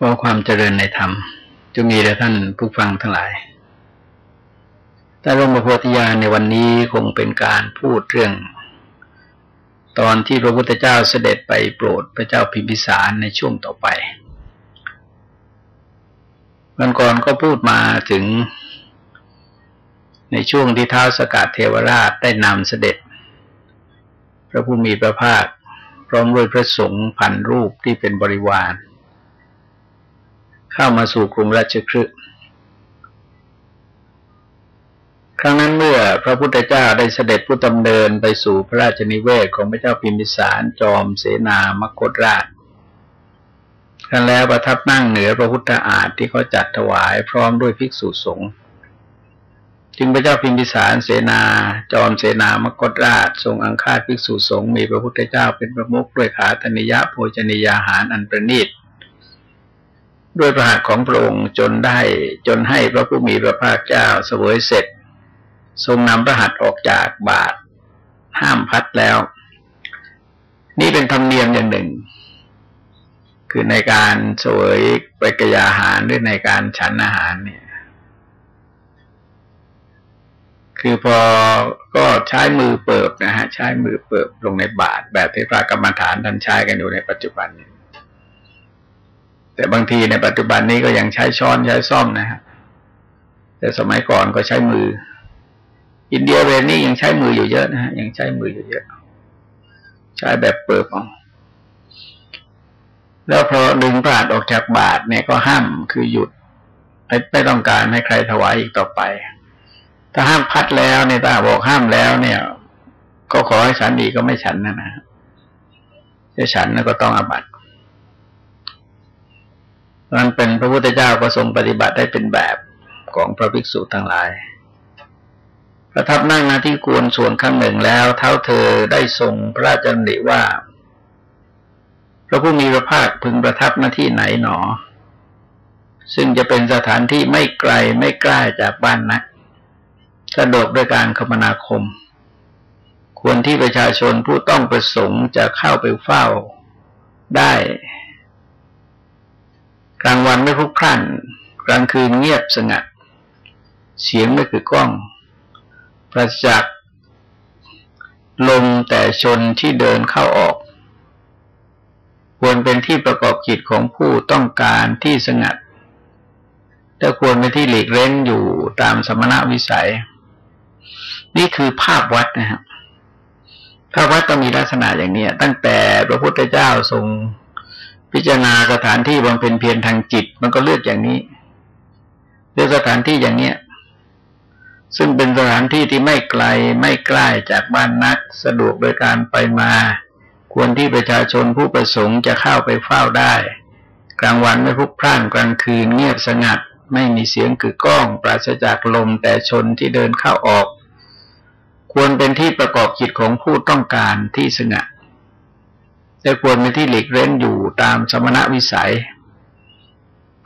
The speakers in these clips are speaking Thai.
ขอความเจริญในธรรมจะมีแด่ท่านผู้ฟังทั้งหลาย แต่ร่มพระโพธิญาณในวันนี้คงเป็นการพูดเรื่อง ตอนที่พระพุทธเจ้าเสด็จไปโปรดพระเจ้าพิมพิสารในช่วงต่อไปวันก่อนก็พูดมาถึง ในช่วงที่ท้าวสกัดเทวราชได้นำเสด็จ พระผู้มีพระภาคพร้อมด้วยพระสงฆ์พันรูปที่เป็นบริวาร เข้ามาสู่กรุงราชคฤห์ครั้งนั้นเมื่อพระพุทธเจ้าได้เสด็จผู้ดำเนินไปสู่พระราชนิเวศของพระเจ้าพิมพิสารจอมเสนามกฏราชกันแล้วประทับนั่งเหนือพระพุทธอาฏที่เขาจัดถวายพร้อมด้วยภิกษุสงฆ์จึงพระเจ้าพิมพิสารเสนา จอมเสนามกฏราช ทรงอังคาภิกษุสงฆ์มีพระพุทธเจ้าเป็นประมุขด้วยขาธนิยะโภชนิยาหารอันประณีต ด้วยพระหัตถ์ของพระองค์จนได้จนให้พระผู้มีพระภาคเจ้าเสวยเสร็จ ทรงนำพระหัตถ์ออกจากบาท ห้ามพัดแล้ว นี่เป็นธรรมเนียมอย่างหนึ่ง คือในการเสวยไปกยาหารหรือในการฉันอาหารเนี่ย คือพอก็ใช้มือเปิบนะฮะ ใช้มือเปิบลงในบาทแบบที่พระกรรมฐานท่านใช้กันอยู่ในปัจจุบันเนี่ย แต่บางทีในปัจจุบันนี้ก็ยังใช้ช้อนใช้ซ่อมนะฮะแต่สมัยก่อนก็ใช้มือ อินเดียเวนี่ยังใช้มืออยู่เยอะนะฮะยังใช้มืออยู่เยอะ ใช้แบบเปิดออกแล้วพอดึงปราดออกจากบาทเนี่ยก็ห้ามคือหยุดไม่ไม่ต้องการให้ใครถวายอีกต่อไป ถ้าห้ามพัดแล้วเนี่ยถ้าบอกห้ามแล้วเนี่ย ก็ขอให้ฉันดีก็ไม่ฉันนะนะจะฉันก็ต้องอบัติ มันเป็นพระพุทธเจ้าก็ทรงปฏิบัติได้เป็นแบบของพระภิกษุทั้งหลาย ประทับนั่งนาที่กวนส่วนข้างหนึ่งแล้ว เท้าเธอได้ทรงพระราชดำริว่า พระผู้มีพระภาคพึงประทับหน้าที่ไหนหนอ ซึ่งจะเป็นสถานที่ไม่ไกลไม่ใกล้จากบ้านนักสะดวกด้วยการคมนาคม ควรที่ประชาชนผู้ต้องประสงค์จะเข้าไปเฝ้าได้ กลางวันไม่พลุกพล่านกลางคืนเงียบสงัด เสียงไม่คือกล้อง ประจักษ์ลมแต่ชนที่เดินเข้าออก ควรเป็นที่ประกอบกิจของผู้ต้องการที่สงัดแต่ควรเป็นที่หลีกเล้นอยู่ตามสมณวิสัย นี่คือภาพวัดนะครับภาพวัดต้องมีลักษณะอย่างนี้ตั้งแต่พระพุทธเจ้าทรง พิจารณาสถานที่บำเพ็ญเพียรทางจิต มันก็เลือกอย่างนี้เลือกสถานที่อย่างเนี้ย ซึ่งเป็นสถานที่ที่ไม่ไกลไม่ใกล้จากบ้านนัก สะดวกโดยการไปมา ควรที่ประชาชนผู้ประสงค์จะเข้าไปเฝ้าได้ กลางวันไม่พุกพร่านกลางคืนเงียบสงัด ไม่มีเสียงกึกก้อง ปราศจากลมแต่ชนที่เดินเข้าออก ควรเป็นที่ประกอบจิตของผู้ต้องการที่สงัด แต่ควรเป็นที่หลีกเล่นอยู่ตามสมณวิสัย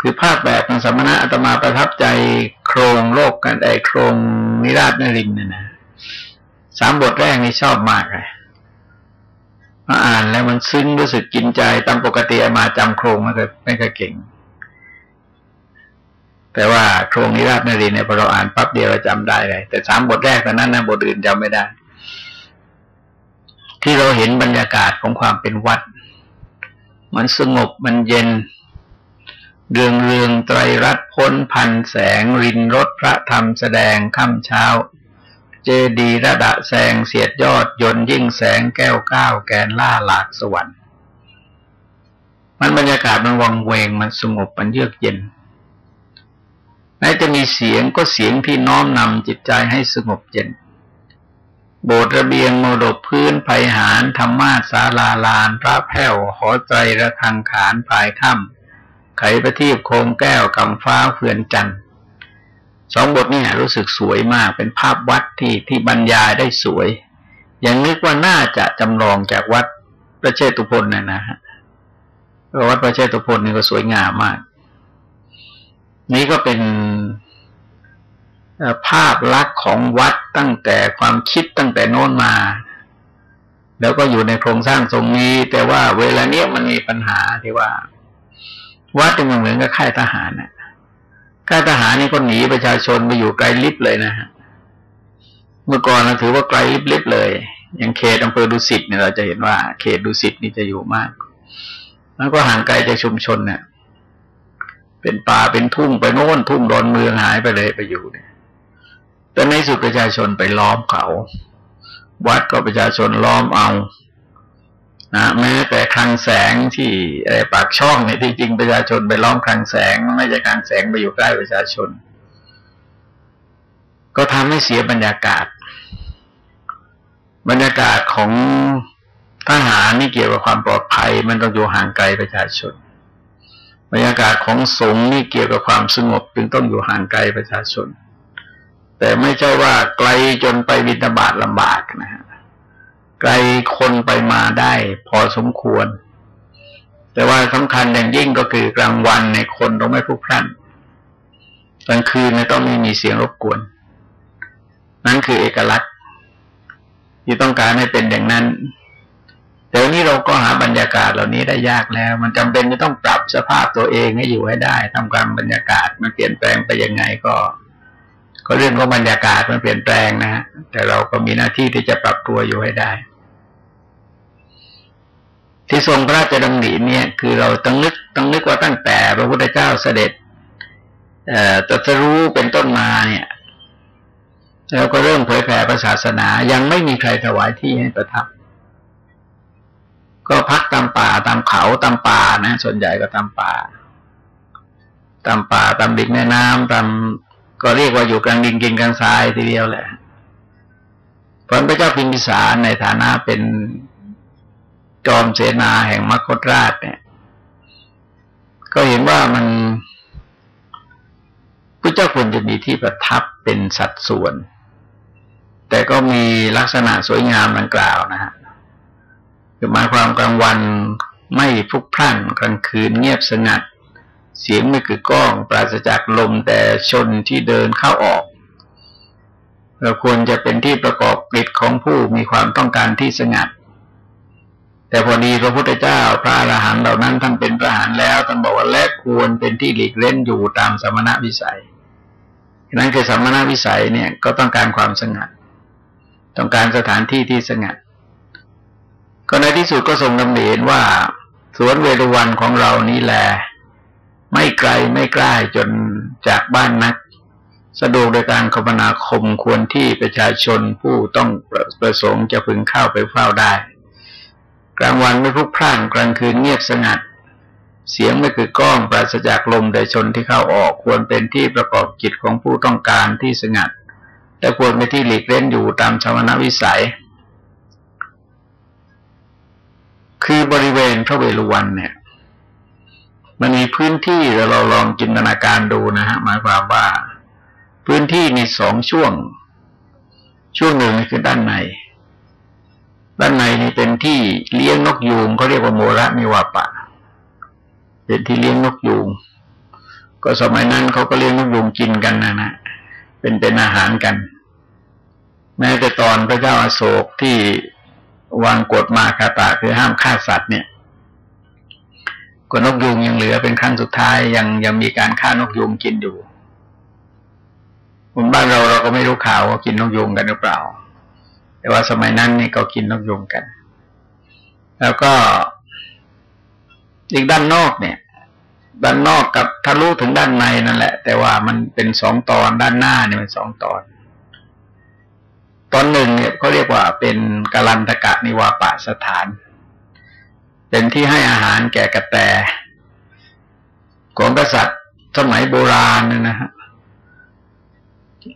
คือภาพแบบของสมณะอาตมาประทับใจโครงโลกกันไอโครงนิราชนรินเนี่ยนะสามบทแรกนี่ชอบมากเลยมาอ่านแล้วมันซึ้งรู้สึกกินใจตามปกติมาจำโครงไม่เคยไม่เคยเก่ง แต่ว่าโครงนิราชนรินเนี่ยพอเราอ่านปั๊บเดียวเราจำได้เลยแต่สามบทแรกตอนนั้นนะบทอื่นจำไม่ได้ ที่เราเห็นบรรยากาศของความเป็นวัด มันสงบมันเย็น เรืองเรืองไตรรัตพ้นพันแสง รินรถพระธรรมแสดงค่ำเช้า เจดีระดะแสงเสียดยอดยนยิ่งแสงแก้วก้าวแกนล่าหลากสวรรค์ มันบรรยากาศมันวังเวงมันสงบมันเยือกเย็นแม้จะมีเสียงก็เสียงที่น้อมนำจิตใจให้สงบเย็น โบสถ์ระเบียงโมดบพื้นไผ่หารธรรมาศาลาลาน พระแผ่วหอใจระทังขานภายถ้ำไขประทีปโคงแก้วกำฟ้าเฟือนจันทร์สองบทนี่รู้สึกสวยมากเป็นภาพวัดที่ที่บรรยายได้สวยย่างนึกว่าน่าจะจำลองจากวัดพระเชตุพนนะนะฮะเพราะวัดพระเชตุพนนี่ก็สวยงามมาก นี้ก็เป็น ภาพลักษณ์ของวัดตั้งแต่ความคิดตั้งแต่โน้นมา แล้วก็อยู่ในโครงสร้างตรงนี้ แต่ว่าเวลาเนี้ยมันมีปัญหาที่ว่า วัดมันเหมือนกับค่ายทหารนะค่ายทหารนี่ก็หนีประชาชนไปอยู่ไกลลิบเลยนะฮะเมื่อก่อนเราถือว่าไกลลิบลิบเลยอย่างเขตอำเภอดุสิตเนี่ยเราจะเห็นว่า เขตดุสิตนี่จะอยู่มาก แล้วก็ห่างไกลจากชุมชนเนี่ยเป็นป่าเป็นทุ่งไปโน่นทุ่งดอนเมืองหายไปเลยไปอยู่เนี่ย แต่ในสุดประชาชนไปล้อมเขา วัดก็ประชาชนล้อมเอานะแม้แต่คลังแสงที่อะไรปากช่องเนี่ยที่จริงประชาชนไปล้อมคลังแสง ไม่ใช่คลังแสงไปอยู่ใกล้ประชาชน ก็ทำให้เสียบรรยากาศ บรรยากาศของทหารนี่เกี่ยวกับความปลอดภัย มันต้องอยู่ห่างไกลประชาชน บรรยากาศของสงฆ์นี่เกี่ยวกับความสงบจึงต้องอยู่ห่างไกลประชาชน แต่ไม่ใช่ว่าไกลจนไปบิณฑบาตลำบากนะฮะไกลคนไปมาได้พอสมควร แต่ว่าสำคัญอย่างยิ่งก็คือกลางวันในคนต้องไม่พลุกพล่านกลางคืนในต้องไม่มีเสียงรบกวน นั่นคือเอกลักษณ์ ที่ต้องการให้เป็นอย่างนั้นแต่นี้เราก็หาบรรยากาศเหล่านี้ได้ยากแล้ว มันจำเป็นจะต้องปรับสภาพตัวเองให้อยู่ให้ได้ทำกลางบรรยากาศมันเปลี่ยนแปลงไปยังไงก็ ก็เรื่องของบรรยากาศมันเปลี่ยนแปลงนะฮะแต่เราก็มีหน้าที่ที่จะปรับตัวอยู่ให้ได้ ที่ทรงพระราชดำริเนี่ย คือเราต้องนึกต้องนึกว่าตั้งแต่พระพุทธเจ้าเสด็จเอ่อตรัสรู้เป็นต้นมาเนี่ยแล้วก็เริ่มเผยแผ่ศาสนา ยังไม่มีใครถวายที่ให้ประทับ ก็พักตามป่าตามเขาตามป่านะ ส่วนใหญ่ก็ตามป่า ตามป่าตามดินแม่น้ำตาม ก็เรียกว่าอยู่กลางดินกินกลางทรายทีเดียวแหละพระเจ้าพิมพิสารในฐานะเป็นจอมเสนาแห่งมคตราชเนี่ย ก็เห็นว่ามันพระเจ้าควรจะมีที่ประทับเป็นสัดส่วน แต่ก็มีลักษณะสวยงามดังกล่าวนะฮะคือหมายความกลางวันไม่ฟุกพรั่งกลางคืนเงียบสงัด เสียงไม่คือก้อง ปราศจากลมแต่ชนที่เดินเข้าออกเราควรจะเป็นที่ประกอบกิจของผู้มีความต้องการที่สงัด แต่พอดีพระพุทธเจ้าพระอรหันต์เหล่านั้นท่านเป็นพระอรหันต์แล้วท่านบอกว่าและควรเป็นที่หลีกเล่นอยู่ตามสมณวิสัยนั้นคือสมณวิสัยเนี่ยก็ต้องการความสงัด ต้องการสถานที่ที่สงัด ก็ในที่สุดก็ทรงดำเนินว่า สวนเวรุวันของเรานี้แหละ ไม่ไกลไม่ใกล้จนจากบ้านนัก สะดวกโดยการคมนาคมควรที่ประชาชนผู้ต้องประสงค์จะพึงเข้าไปเฝ้าได้ กลางวันไม่พุกพร่างกลางคืนเงียบสงัด เสียงไม่คือก้องปราศจากลมใดชนที่เข้าออกควรเป็นที่ประกอบกิจของผู้ต้องการที่สงัดและควรเป็นที่หลีกเล่นอยู่ตามชาวนาวิสัย คือบริเวณพระเวฬุวันเนี่ย มันมีพื้นที่เราลองจินตนาการดูนะฮะหมายความว่า พื้นที่มีสองช่วง ช่วงหนึ่งคือด้านใน ด้านในนี่เป็นที่เลี้ยงนกยูงเขาเรียกว่าโมระมิวาปะ เป็นที่เลี้ยงนกยูงก็สมัยนั้นเขาก็เลี้ยงนกยูงกินกันนะนะเป็นเป็นอาหารกัน แม้แต่ตอนพระเจ้าอาโศกที่วางกฎมาคาตาคือห้ามฆ่าสัตว์เนี่ย ก็นกยูงยังเหลือเป็นครั้งสุดท้ายยังยังมีการฆ่านกยูงกินอยู่คนบ้านเราเราก็ไม่รู้ข่าวว่ากินนกยูงกันหรือเปล่า แต่ว่าสมัยนั้นนี่ก็กินนกยุงกัน แล้วก็อีกด้านนอกเนี่ย ด้านนอกกับทะลุถึงด้านในนั่นแหละ แต่ว่ามันเป็นสองตอนด้านหน้าเนี่ยเป็นสองตอน ตอนหนึ่งเนี่ยเขาเรียกว่าเป็นกาลันตกะนิวาปะสถาน เป็นที่ให้อาหารแก่กระแตของกษัตริย์สมัยโบราณนะฮะ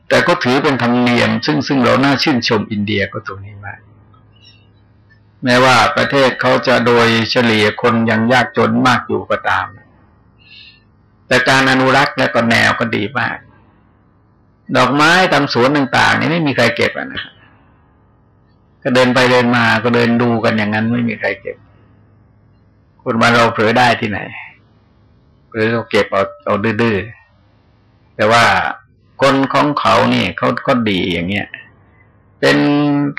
แต่ก็ถือเป็นธรรมเนียม ซึ่งซึ่งเราน่าชื่นชมอินเดียก็ตรงนี้มากแม้ว่าประเทศเขาจะโดยเฉลี่ยคนยังยากจนมากอยู่ก็ตาม แต่การอนุรักษ์และก็แนวก็ดีมาก ดอกไม้ตามสวนต่าง ๆ นี่ไม่มีใครเก็บอะนะก็เดินไปเดินมาก็เดินดูกันอย่างนั้นไม่มีใครเก็บ คนมาเราเผลอได้ที่ไหนเผลอเราเก็บเอาเอาดื้อๆแต่ว่าคนของเขาเนี่ยเขาก็ดีอย่างเงี้ยเป็น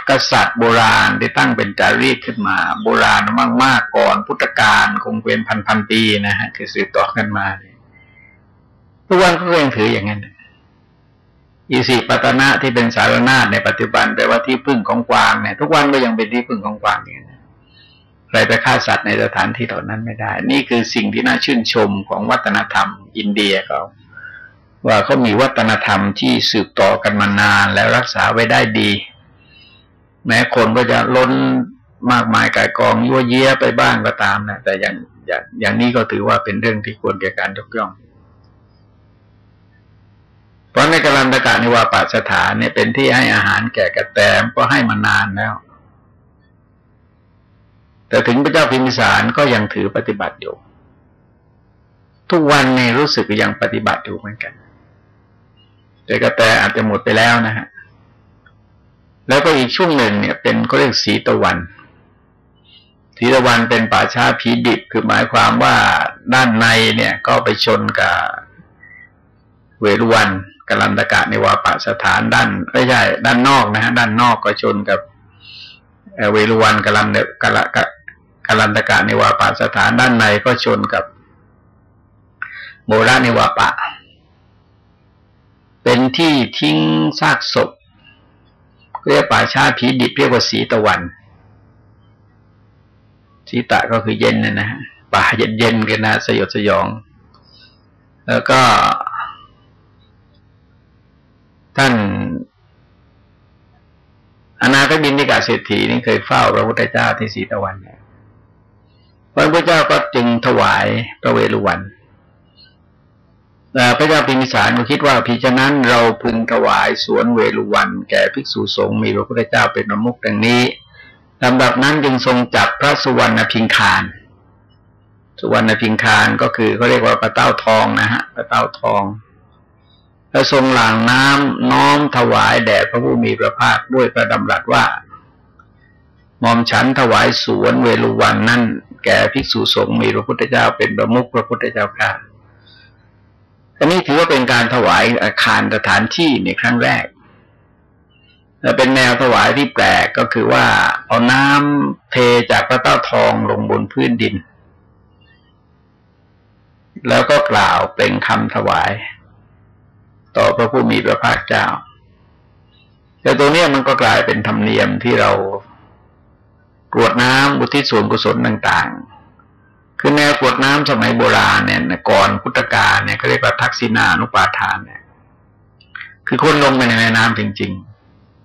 กษัตริย์โบราณที่ตั้งเป็นจารีตขึ้นมา โบราณมากๆก่อนพุทธกาลคงเป็นพันๆปีนะฮะคือสืบต่อกันมาทุกวันก็ยังถืออย่างนั้นอีสิปัตนะที่เป็นสารนาฏในปัจจุบันแปลว่าที่พึ่งของกวางเนี่ยทุกวันก็ยังเป็นที่พึ่งของกวางอย่างนี้ ใครไปฆ่าสัตว์ในสถานที่เหล่านั้นไม่ได้ นี่คือสิ่งที่น่าชื่นชมของวัฒนธรรม อินเดียเขาว่าเขามีวัฒนธรรมที่สืบต่อกันมานานแล้วรักษาไว้ได้ดี แม้คนก็จะล้นมากมายกายกองยั่วเยี้ยไปบ้างก็ตามนะแต่อย่างอย่างอย่างนี้ก็ถือว่าเป็นเรื่องที่ควรแก่การยกย่อง เพราะในกรันตกะนิวาปสถานเนี่ยเป็นที่ให้อาหารแก่กระแตมก็ให้มานานแล้ว แต่ถึงพระเจ้าพิมพิสารก็ยังถือปฏิบัติอยู่ ทุกวันในรู้สึกยังปฏิบัติอยู่เหมือนกัน แต่กระแตอาจจะหมดไปแล้วนะฮะ แล้วก็อีกช่วงหนึ่งเนี่ย เป็นก็เรียกสีตะวันสีตะวันเป็นป่าช้าผีดิบคือหมายความว่าด้านในเนี่ยก็ไปชนกับเวรุวันกลันตกะในวาปสถานด้านไม่ใช่ด้านนอกนะฮะด้านนอกก็ชนกับเวรุวันกลันกละ กลันตกะในวาปสถานด้านในก็ชนกับโบราณในวาปะ เป็นที่ทิ้งซากศพ เรียกป่าชาผีดิบเรียกว่าสีตะวัน สีตะก็คือเย็นนะนะป่าเย็นเย็นกันนะสยดสยอง แล้วก็ ท่านอนาคบินทิกาเศรษฐีนี่เคยเฝ้าพระพุทธเจ้าที่สีตะวันเนี่ย พระพุทธเจ้าก็จึงถวายพระเวรุวันพระเจ้าพิมิสารก็คิดว่าพิจนั้นเราพึงถวายสวนเวรุวัน แก่ภิกษุสงฆ์มีพระพุทธเจ้าเป็นประมุขดังนี้ลำดับนั้นจึงทรงจับพระสุวรรณพิงคาร สุวรรณพิงคารก็คือเขาเรียกว่าพระเต้าทองนะฮะพระเต้าทองและทรงหลั่งน้ำน้อมถวายแด่พระผู้มีพระภาคด้วยพระดำรัสว่ามอมฉันถวายสวนเวลุวันนั่น แก่ภิกษุสงฆ์มีพระพุทธเจ้าเป็นประมุขพระพุทธเจ้าค่ะอันนี้ถือว่าเป็นการถวายอาคารสถานที่ในครั้งแรกแเป็นแนวถวายที่แปลกก็คือว่าเอาน้ำเทจากพระเต้าทองลงบนพื้นดิน แล้วก็กล่าวเป็นคำถวาย ต่อพระผู้มีพระภาคเจ้าแต่ตัวนี้มันก็กลายเป็นธรรมเนียมที่เรา กรวดน้ำบุทิศส่วนกุศลต่างๆ คือแนวกรวดน้ำสมัยโบราณเนี่ยก่อนพุทธกาลเนี่ยเขาเรียกว่าทักษิณานุปาทานเนี่ย คือคนลงไปในแม่น้ำจริง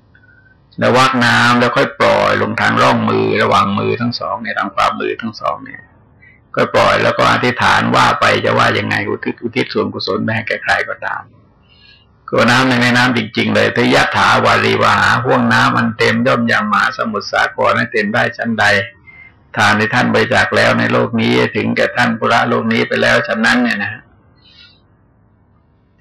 ๆ แล้ววักน้ำแล้วค่อยปล่อยลงทางร่องมือระหว่างมือทั้งสองในทางฝ่ามือทั้งสองเนี่ยก็ปล่อยแล้วก็อธิษฐานว่าไปจะว่ายังไงอุทิศอุทิศส่วนกุศลแม่แก่ใครก็ตาม ก็น้ำในแม่น้ำจริง ๆ เลยทยะถาวารีวาหาห่วงน้ำมันเต็มย่อมอย่างมหาสมุทรสาครให้เต็มได้ชั้นใด ทานในท่านบริจาคแล้วในโลกนี้ถึงแก่ท่านพุระโลกนี้ไปแล้วชั้นนั้นเนี่ยนะ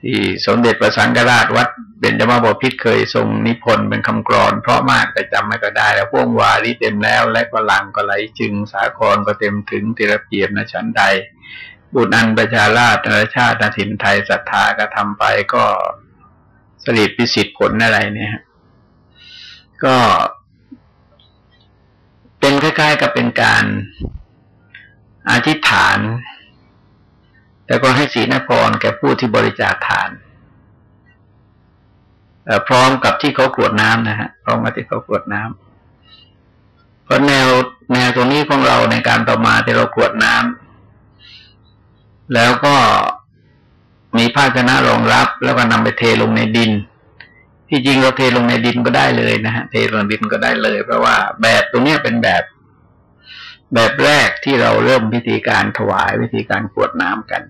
ที่สมเด็จพระสังฆราชวัดเบญจมาบพิตรเคยทรงนิพนธ์เป็นคำกรอน เพราะมากแต่จำไม่ก็ได้ แล้วพวงวารีเต็มแล้วและก็ลังก็ไหลจึงสาครก็เต็มถึงติระเปียบนะชั้นใด บุญอันประชาราชนาชาตินาถิ่นไทยศรัทธากระทำไปก็ สลิดพิสิทธิ์ผลอะไรเนี่ยก็เป็นคล้ายๆกับเป็นการอธิษฐาน แล้วก็ให้ศีลพรแก่ผู้ที่บริจาคทานพร้อมกับที่เขากรวดน้ำนะฮะพร้อมกับที่เขากรวดน้ำเพราะแนวแนวตรงนี้ของเราในการต่อมาที่เรากรวดน้ำแล้วก็ มีภาชนะรองรับ แล้วก็นำไปเทลงในดิน ที่จริงเราเทลงในดินก็ได้เลยนะฮะเทลงดินก็ได้เลย เพราะว่าแบบตรงนี้เป็นแบบ แบบแรกที่เราเริ่มพิธีการถวายวิธีการกวดน้ำกัน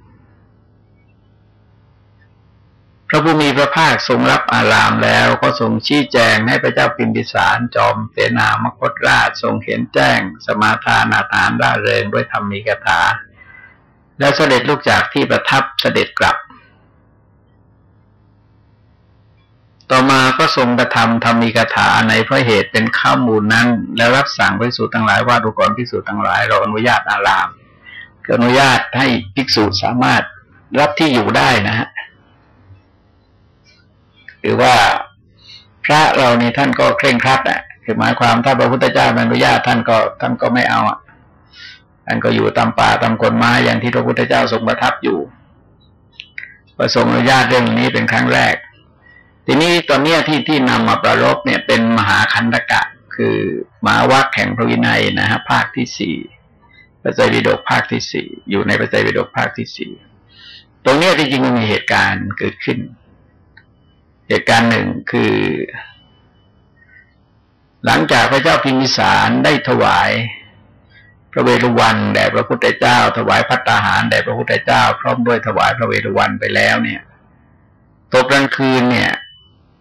พระผู้มีพระภาคทรงรับอารามแล้วก็ทรงชี้แจงให้พระเจ้าพิมพิสารจอมเสนามคตราชทรงเห็นแจ้ง สมาทานาถานร่าเริงด้วยธรรมีกถาแล้วเสด็จลูกจากที่ประทับเสด็จกลับ ต่อมาก็ทรงกระทำธรรมีกถาในพระเหตุเป็นข้ามูลนั้น แล้วรับสั่งภิกษุทั้งหลายว่าดูก่อนภิกษุทั้งหลาย เราอนุญาตอารามอนุญาตให้ภิกษุสามารถรับที่อยู่ได้นะฮะหรือว่าพระเรานี่ท่านก็เคร่งครัดอะคือหมายความถ้าพระพุทธเจ้าอนุญาตท่านก็ท่านก็ไม่เอาอะท่านก็อยู่ตามป่าตามคนไม้อย่างที่พระพุทธเจ้าทรงประทับอยู่ประสงค์อนุญาตเรื่องนี้เป็นครั้งแรก ทีนี้ตอนนี้ที่ที่นำมาประรบเนี่ยเป็นมหาคันธกะ คือมหาวัคแห่งพระวินัยนะฮะภาคที่สี่พระไตรปิฎกภาคที่สี่อยู่ในพระไตรปิฎกภาคที่สี่ตรงนี้ที่จริงมันมีเหตุการณ์เกิดขึ้น เหตุการณ์หนึ่งคือ หลังจากพระเจ้าพิมพิสารได้ถวาย พระเวรุวันแด่พระพุทธเจ้า ถวายพัตตาหารแด่พระพุทธเจ้า พร้อมด้วยถวายพระเวรุวันไปแล้วเนี่ยตกกลางคืนเนี่ย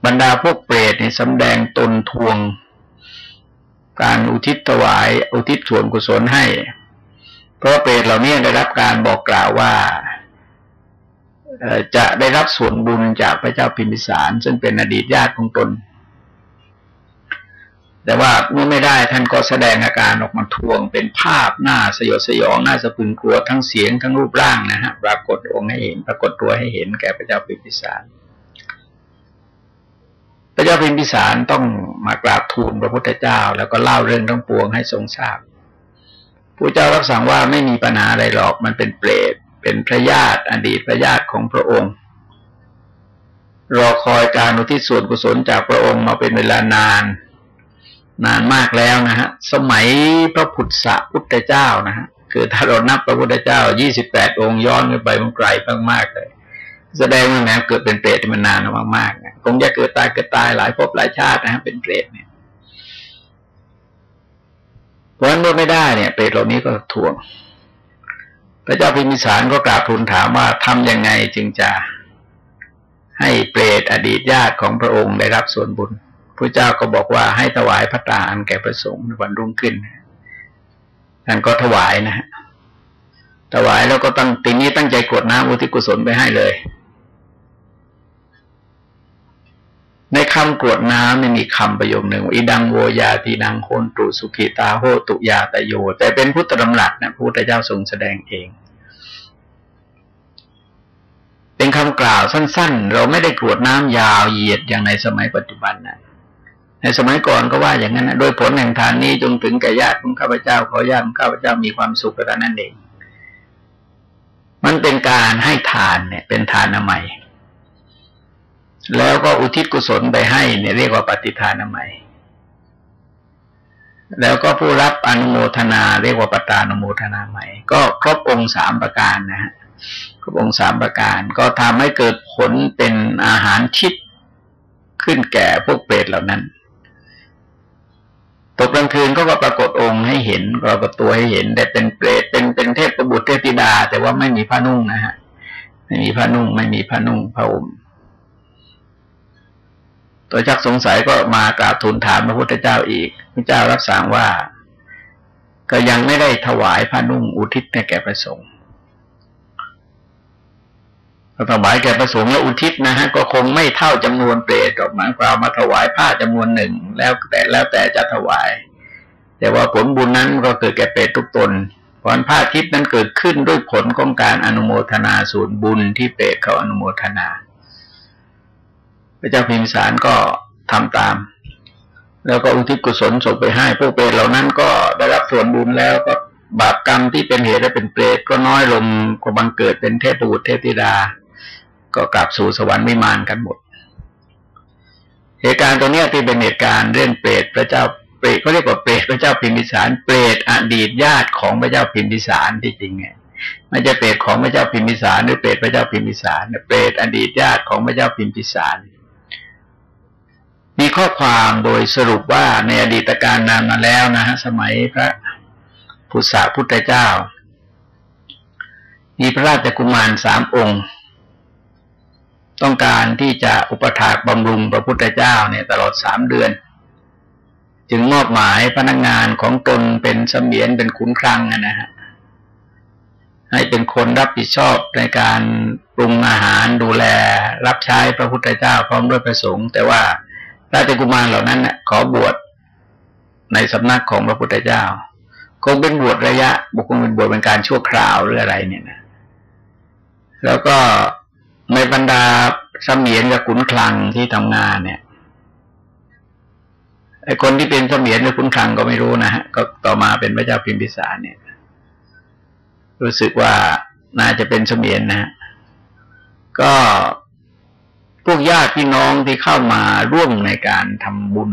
รรดาพวกเปรตเนี่ยสำแดงตนทวง การอุทิศถวายอุทิศส่วนกุศลให้ เพราะเปรตเหล่านี้ได้รับการบอกกล่าวว่าจะได้รับส่วนบุญจากพระเจ้าพิมพิสาร ซึ่งเป็นอดีตญาติของตน แต่ว่าเมื่อไม่ได้ท่านก็แสดงอาการออกมาทวงเป็นภาพหน้าสยดสยองหน้าสะพึงกลัวทั้งเสียงทั้งรูปร่างนะฮะปรากฏองค์ให้เห็น ปรากฏตัวให้เห็นแก่พระเจ้าพิมพิสาร ระเจ้าพิมพิสารต้องมากราบทูลพระพุทธเจ้า แล้วก็เล่าเรื่องทั้งปวงให้ทรงทราบพระเจ้ารับสั่งว่าไม่มีปัญหาอะไรหรอกมันเป็นเปรตเป็นพระญาติอดีตพระญาติของพระองค์ รอคอยการอุทิศส่วนกุศลจากพระองค์มาเป็นเวลานาน นานมากแล้วนะฮะ สมัยพระพุทธพุทธเจ้านะฮะคือถ้าเรานับพระพุทธเจ้ายี่สิบแปดองค์ย้อนไปมันไกลมากๆเลย แสดงว่าแม้เกิดเป็นเปรตมันนานมากๆคงจะเกิดตายเกิดตายหลายภพหลายชาตินะฮะเป็นเปรตเนี่ยเพราะฉะนั้นเมื่อไม่ได้เนี่ยเปรตเหล่านี้ก็ทวง พระเจ้าพิมิสารก็กราบทูลถามว่าทำยังไงจึงจะให้เปรตอดีตญาติของพระองค์ได้รับส่วนบุญพระเจ้าก็บอกว่าให้ถวายพระตาอันแก่พระสงฆ์ในวันรุ่งขึ้นท่านก็ถวายนะฮะถวายแล้วก็ตั้งตีนี้ตั้งใจกรวดน้ำอุทิศกุศลไปให้เลย ในคำกรวดน้ำมันมีคำประโยคหนึ่งอิดังโวยาตีนังโคนตุสุขิตาโหตุยาตโย แต่เป็นพุทธดำรัสนะพระพุทธเจ้าทรงแสดงเอง เป็นคำกล่าวสั้น ๆ เราไม่ได้กรวดน้ำยาวเหยียดอย่างในสมัยปัจจุบันนะในสมัยก่อนก็ว่าอย่างนั้นนะโดยผลแห่งทานนี้จงถึงแก่ญาติของข้าพเจ้าขอญาติของข้าพเจ้ามีความสุขแต่นั้นเอง มันเป็นการให้ทานเนี่ย เป็นทานใหม่ แล้วก็อุทิศกุศลไปให้เนี่ยเรียกว่าปฏิทานามัยแล้วก็ผู้รับอนุโมทนา เรียกว่าปตานุโมทนาใหม่ ก็ครบองค์สามประการนะฮะครบองค์สามประการ ก็ทำให้เกิดผลเป็นอาหารชิดขึ้นแก่พวกเปรตเหล่านั้น ตกกลางคืนก็ปรากฏองค์ให้เห็นปรากฏตัวให้เห็น แต่เป็นเปรตเป็นเป็นเทพประบุตรเทพธิดา แต่ว่าไม่มีผ้านุ่งนะฮะไม่มีผ้านุ่ง ไม่มีผ้านุ่งผ้าห่ม ตัวชักสงสัยก็มากราบทูลถามพระพุทธเจ้าอีก พระเจ้ารับสั่งว่า ก็ยังไม่ได้ถวายผ้านุ่งอุทิศแก่พระสงฆ์ถวายแก่พระสงฆ์แล้วอุทิศนะฮะก็คงไม่เท่าจำนวนเปรตหรอกหมายความมาถวายผ้าจำนวนหนึ่งแล้วแต่แล้วแต่จะถวาย แต่ว่าผลบุญนั้นก็เกิดแก่เปรตทุกตนผลผ้าทิพย์นั้นเกิดขึ้นด้วยผลของการอนุโมทนาส่วนบุญที่เปรตเขาอนุโมทนา พระเจ้าพิมพิสารก็ทำตาม แล้วก็อุทิศกุศลส่งไปให้ พวกเปรตเหล่านั้นก็ได้รับส่วนบุญแล้วก็บาปกรรมที่เป็นเหตุให้เป็นเปรตก็น้อยลงกว่าบังเกิดเป็นเทพบุตรเทพธิดา ก็กลับสู่สวรรค์ไม่มานกันหมด เหตุการณ์ตัวนี้ที่เป็นเหตุการณ์เรื่องเปรตพระเจ้าเปรตเขาเรียกว่าเปรตพระเจ้าพิมพิสารเปรตอดีตญาติของพระเจ้าพิมพิสารที่จริงไงไม่ใช่เปรตของพระเจ้าพิมพิสารหรือเปรตพระเจ้าพิมพิสารเปรตอดีตญาติของพระเจ้าพิมพิสาร มีข้อความโดยสรุปว่าในอดีตการนานมาแล้วนะฮะสมัยพระพุทธพุทธเจ้า มีพระราชกุมารสามองค์ ต้องการที่จะอุปถากบำรุงพระพุทธเจ้าเนี่ยตลอดสามเดือน จึงมอบหมายพนักงงานของตนเป็นเสมียนเป็นขุนคลังนะฮะให้เป็นคนรับผิดชอบในการปรุงอาหารดูแลรับใช้พระพุทธเจ้าพร้อมด้วยประสงค์ แต่ว่า ราชกุมารเหล่านั้นเนี่ยขอบวชในสำนักของพระพุทธเจ้า คงเป็นบวชระยะ บุคคลเป็นบวชเป็นการชั่วคราวหรืออะไรเนี่ยนะแล้วก็ในบรรดาสมียนกับขุนคลังที่ทำงานเนี่ยไอคนที่เป็นเสมียนหรือคุณคลังก็ไม่รู้นะฮะก็ต่อมาเป็นพระเจ้าพิมพิสารเนี่ย รู้สึกว่าน่าจะเป็นเสมียนนะฮะก็ พวกญาติพี่น้องที่เข้ามาร่วมในการทำบุญ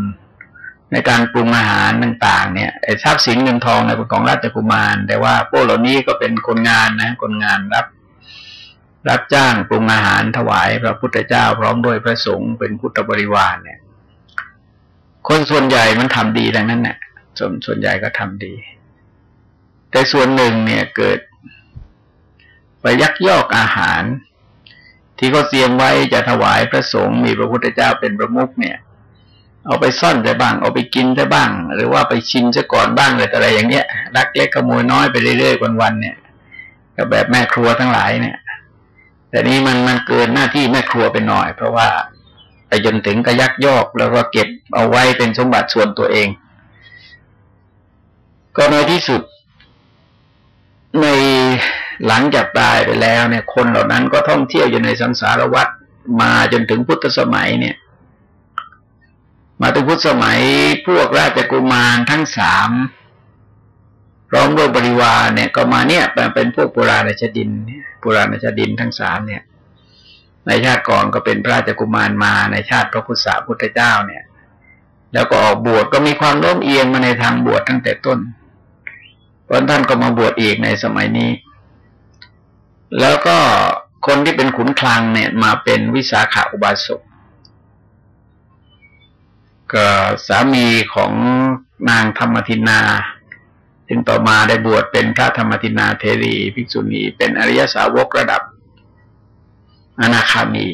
ในการปรุงอาหารต่างๆ เนี่ยไอ้ทรัพย์สินเงินทองในเป็นของราชกุมาร แต่ว่าพวกเหล่านี้ก็เป็นคนงานนะคนงานรับ รับจ้างปรุงอาหารถวายพระพุทธเจ้าพร้อมด้วยพระสงฆ์เป็นพุทธบริวารเนี่ย คนส่วนใหญ่มันทำดีดังนั้นเนี่ยส่วนส่วนใหญ่ก็ทำดี แต่ส่วนหนึ่งเนี่ยเกิดไปยักยอกอาหาร ที่เขาเตรียมไว้จะถวายพระสงฆ์มีพระพุทธเจ้าเป็นประมุขเนี่ย เอาไปซ่อนได้บ้าง เอาไปกินได้บ้าง หรือว่าไปชินซะก่อนบ้างเลยอะไรอย่างเงี้ยรักเล็กขโมยน้อยไปเรื่อยๆวันๆเนี่ยก็แบบแม่ครัวทั้งหลายเนี่ย แต่นี้มันมันเกินหน้าที่แม่ครัวไปหน่อย เพราะว่าไปจนถึงกระยักยอกแล้วก็เก็บเอาไว้เป็นสมบัติส่วนตัวเอง ก็ในที่สุดใน หลังจากตายไปแล้วเนี่ย คนเหล่านั้นก็ท่องเที่ยวอยู่ในสังสารวัฏมาจนถึงพุทธสมัยเนี่ย มาถึงพุทธสมัยพวกราชกุมารทั้งสามพร้อมด้วยบริวารเนี่ย ก็มาเนี่ยเป็นพวกปุราณชดินปุราณชดินทั้งสามเนี่ย ในชาติก่อนก็เป็นพระราชกุมารมาในชาติพระพุทธพุทธเจ้าเนี่ย แล้วก็ออกบวชก็มีความโน้มเอียงมาในทางบวชตั้งแต่ต้นตอนท่านก็มาบวชอีกในสมัยนี้ แล้วก็คนที่เป็นขุนคลังเนี่ยมาเป็นวิสาขาอุบาสกก็สามีของนางธรรมทินา ซึ่งต่อมาได้บวชเป็นพระธรรมทินาเทรีภิกษุณี เป็นอริยสาวกระดับอนาคามี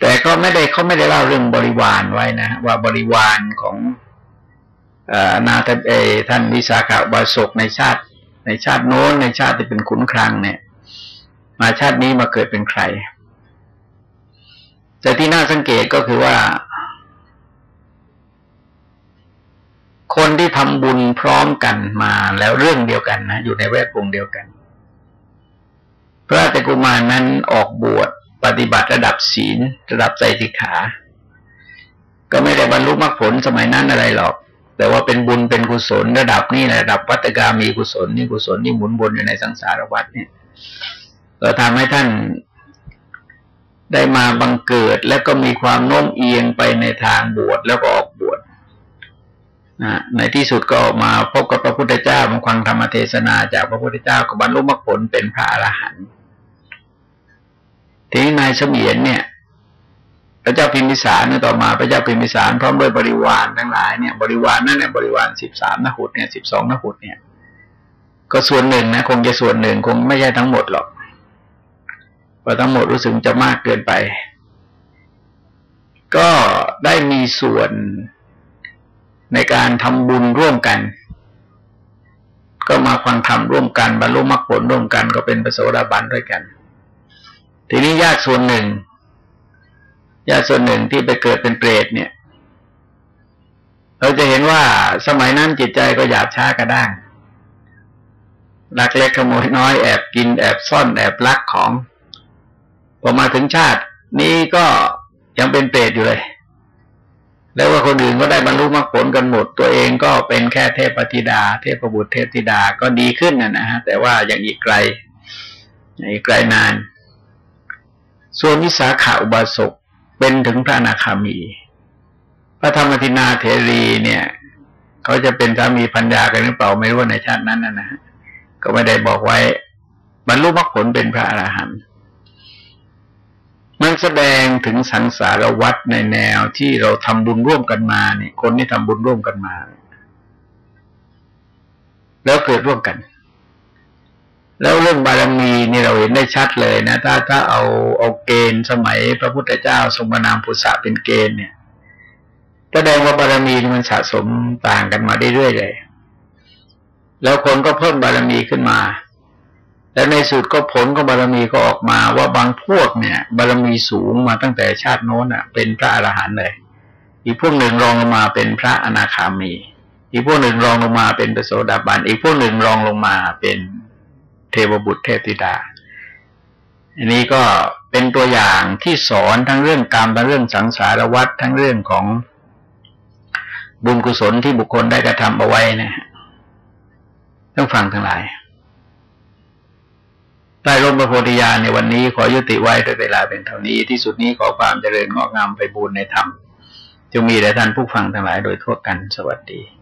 แต่ก็ไม่ได้เขาไม่ได้เล่าเรื่องบริวารไว้นะ ว่าบริวารของนาทเอท่านวิสาขาบาศกในชาติ ในชาติโน้นในชาติที่เป็นขุนคลังเนี่ย มาชาตินี้มาเกิดเป็นใคร แต่ที่น่าสังเกตก็คือว่า คนที่ทำบุญพร้อมกันมาแล้วเรื่องเดียวกันนะอยู่ในแวดวงเดียวกัน พระราชกุมารนั้นออกบวชปฏิบัติระดับศีล ระดับใจสิกขา ก็ไม่ได้บรรลุมรรคผลสมัยนั้นอะไรหรอก แต่ว่าเป็นบุญเป็นกุศลระดับนี้ระดับวัตกามีกุศลนี่กุศลนี่หมุนวนอยู่ในสังสารวัฏเนี่ยก็ทำให้ท่านได้มาบังเกิดแล้วก็มีความโน้มเอียงไปในทางบวชแล้วก็ออกบวชนะในที่สุดก็มาพบกับพระพุทธเจ้ามาฟังธรรมเทศนา จากพระพุทธเจ้าก็บรรลุมรรคผลเป็นพระอรหันต์ทีนี้นายเสมียนเนี่ย พระเจ้าพิมพิสารเนี่ยต่อมาพระเจ้าพิมพิสารพร้อมด้วยบริวารทั้งหลายเนี่ยบริวารนั่นเนี่ยบริวารสิบสามนหุดเนี่ยสิบสองนหุดเนี่ย ก็ส่วนหนึ่งนะคงจะส่วนหนึ่งคงไม่ใช่ทั้งหมดหรอกเพราะทั้งหมดรู้สึกจะมากเกินไป ก็ได้มีส่วนในการทำบุญร่วมกัน ก็มาฟังธรรมร่วมกันบรรลุมรรคผลร่วมกันก็เป็นประสดาบันด้วยกัน ทีนี้ญาติส่วนหนึ่ง ญาติส่วนหนึ่งที่ไปเกิดเป็นเปรตเนี่ย เราจะเห็นว่าสมัยนั้นจิตใจก็หยาบช้ากระด้างลักเล็กขโมยน้อยแอบกินแอบซ่อนแอบลักของ พอมาถึงชาติ นี้ก็ยังเป็นเปรตอยู่เลย แล้วว่าคนอื่นก็ได้บรรลุมรรคผลกันหมด ตัวเองก็เป็นแค่เทพธิดา เทพบุตรเทพธิดาก็ดีขึ้นนะนะฮะแต่ว่ายังอีกไกลอีกไกลนาน ส่วนวิสาขาอุบาสก เป็นถึงพระอนาคามี พระธรรมทินาเทรีเนี่ย เขาจะเป็นสามีพัญญากันหรือเปล่าไม่รู้ในชาตินั้นนะนะก็ไม่ได้บอกไว้ บรรลุมรรคผลเป็นพระอรหันต์มันแสดงถึงสังสารวัตรในแนวที่เราทำบุญร่วมกันมาเนี่ย คนที่ทำบุญร่วมกันมา แล้วเกิดร่วมกัน แล้วเรื่องบารมีนี่เราเห็นได้ชัดเลยนะ ถ้าถ้าเอาเอาเกณฑ์สมัยพระพุทธเจ้าทรงประนามพุทธะเป็นเกณฑ์เนี่ยแสดงว่าบารมีมันสะสมต่างกันมาเรื่อยๆเลย แล้วคนก็เพิ่มบารมีขึ้นมา แล้วในสุดก็ผลของบารมีก็ออกมาว่าบางพวกเนี่ย บารมีสูงมาตั้งแต่ชาติโน้นอะ เป็นพระอรหันต์เลย อีกพวกหนึ่งรองลงมาเป็นพระอนาคามี อีกพวกหนึ่งรองลงมาเป็นปโสดาบัน อีกพวกหนึ่งรองลงมาเป็น เทวบุตรเทพธิดา อันนี้ก็เป็นตัวอย่างที่สอนทั้งเรื่องกรรมทั้งเรื่องสังสารวัฏทั้งเรื่องของบุญกุศลที่บุคคลได้กระทำเอาไว้นะฮะต้องฟังทั้งหลายใต้ร่มพระโพธิญาณในวันนี้ขอยุติไว้ด้วยเวลาเป็นเท่านี้ที่สุดนี้ขอความเจริญงอกงามไปบูรณนธรรมจงมีแด่ท่านผู้ฟังทั้งหลายโดยทั่วกันสวัสดี